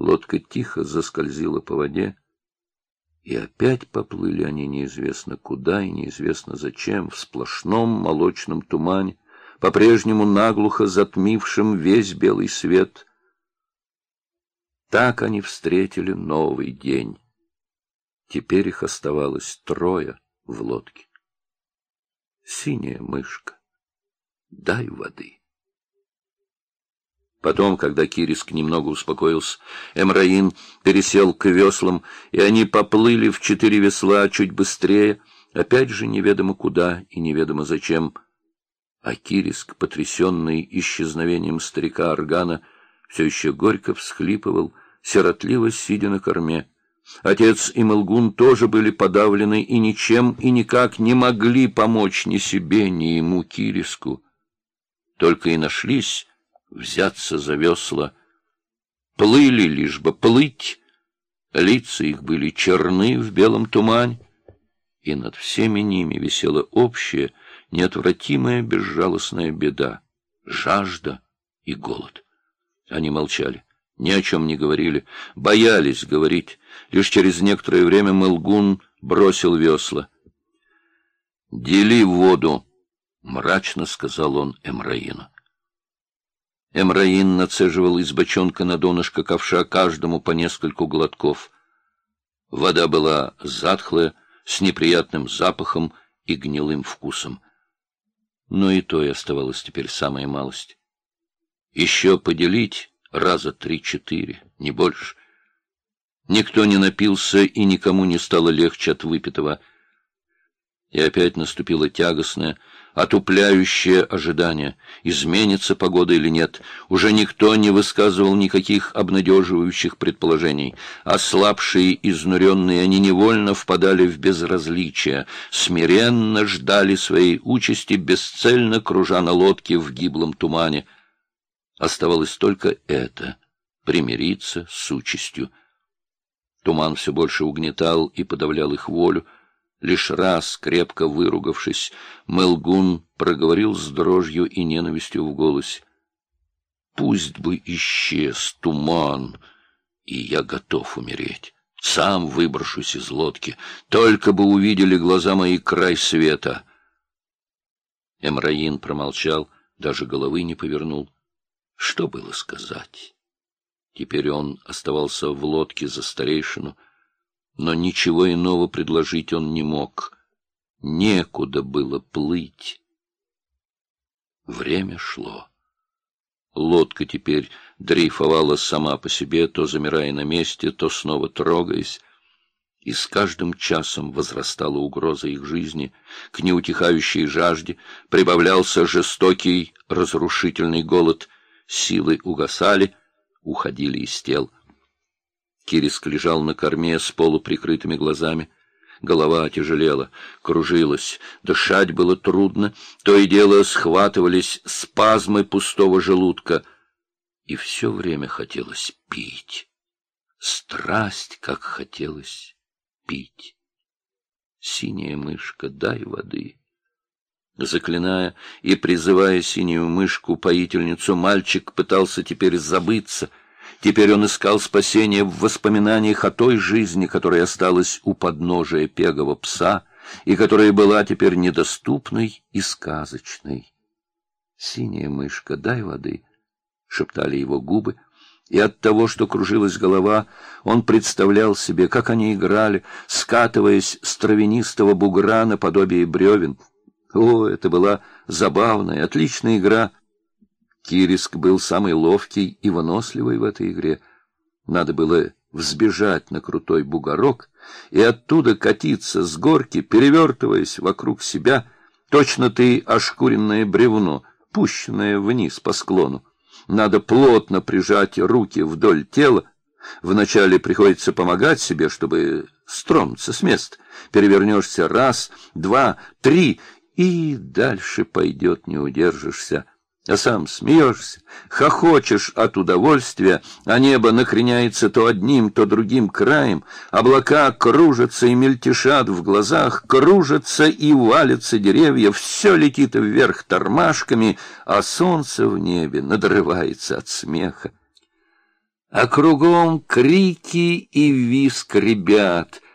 Лодка тихо заскользила по воде, и опять поплыли они неизвестно куда и неизвестно зачем, в сплошном молочном тумане, по-прежнему наглухо затмившем весь белый свет. Так они встретили новый день. Теперь их оставалось трое в лодке. Синяя мышка, дай воды. Потом, когда Кириск немного успокоился, Эмраин пересел к веслам, и они поплыли в четыре весла чуть быстрее, опять же неведомо куда и неведомо зачем. А Кириск, потрясенный исчезновением старика Органа, все еще горько всхлипывал, сиротливо сидя на корме. Отец и Мелгун тоже были подавлены и ничем и никак не могли помочь ни себе, ни ему, Кириску. Только и нашлись взяться за весла. Плыли лишь бы плыть, лица их были черны в белом тумане, и над всеми ними висела общая, неотвратимая безжалостная беда — жажда и голод. Они молчали, ни о чем не говорили, боялись говорить. Лишь через некоторое время Мылгун бросил весла. — Дели воду, — мрачно сказал он Эмраину. Эмраин нацеживал из бочонка на донышко ковша каждому по нескольку глотков. Вода была затхлая, с неприятным запахом и гнилым вкусом. Но и то и оставалось теперь самая малость. Еще поделить раза три-четыре, не больше. Никто не напился, и никому не стало легче от выпитого. И опять наступило тягостное, отупляющее ожидание, изменится погода или нет. Уже никто не высказывал никаких обнадеживающих предположений. Ослабшие, изнуренные, они невольно впадали в безразличие, смиренно ждали своей участи, бесцельно кружа на лодке в гиблом тумане. Оставалось только это — примириться с участью. Туман все больше угнетал и подавлял их волю, Лишь раз, крепко выругавшись, Мелгун проговорил с дрожью и ненавистью в голосе. «Пусть бы исчез туман, и я готов умереть. Сам выброшусь из лодки, только бы увидели глаза мои край света». Эмраин промолчал, даже головы не повернул. Что было сказать? Теперь он оставался в лодке за старейшину, но ничего иного предложить он не мог. Некуда было плыть. Время шло. Лодка теперь дрейфовала сама по себе, то замирая на месте, то снова трогаясь. И с каждым часом возрастала угроза их жизни. К неутихающей жажде прибавлялся жестокий разрушительный голод. Силы угасали, уходили из тел. Кириск лежал на корме с полуприкрытыми глазами. Голова отяжелела, кружилась, дышать было трудно, то и дело схватывались спазмы пустого желудка. И все время хотелось пить. Страсть, как хотелось пить. Синяя мышка, дай воды. Заклиная и призывая синюю мышку-поительницу, мальчик пытался теперь забыться — Теперь он искал спасения в воспоминаниях о той жизни, которая осталась у подножия пегого пса и которая была теперь недоступной и сказочной. «Синяя мышка, дай воды», — шептали его губы, и от того, что кружилась голова, он представлял себе, как они играли, скатываясь с травянистого бугра наподобие бревен. О, это была забавная, отличная игра — Кириск был самый ловкий и выносливый в этой игре. Надо было взбежать на крутой бугорок и оттуда катиться с горки, перевертываясь вокруг себя, точно ты ошкуренное бревно, пущенное вниз по склону. Надо плотно прижать руки вдоль тела. Вначале приходится помогать себе, чтобы стронуться с места. Перевернешься раз, два, три, и дальше пойдет, не удержишься а сам смеешься, хохочешь от удовольствия, а небо накреняется то одним, то другим краем, облака кружатся и мельтешат в глазах, кружатся и валятся деревья, все летит вверх тормашками, а солнце в небе надрывается от смеха. а кругом крики и виск ребят —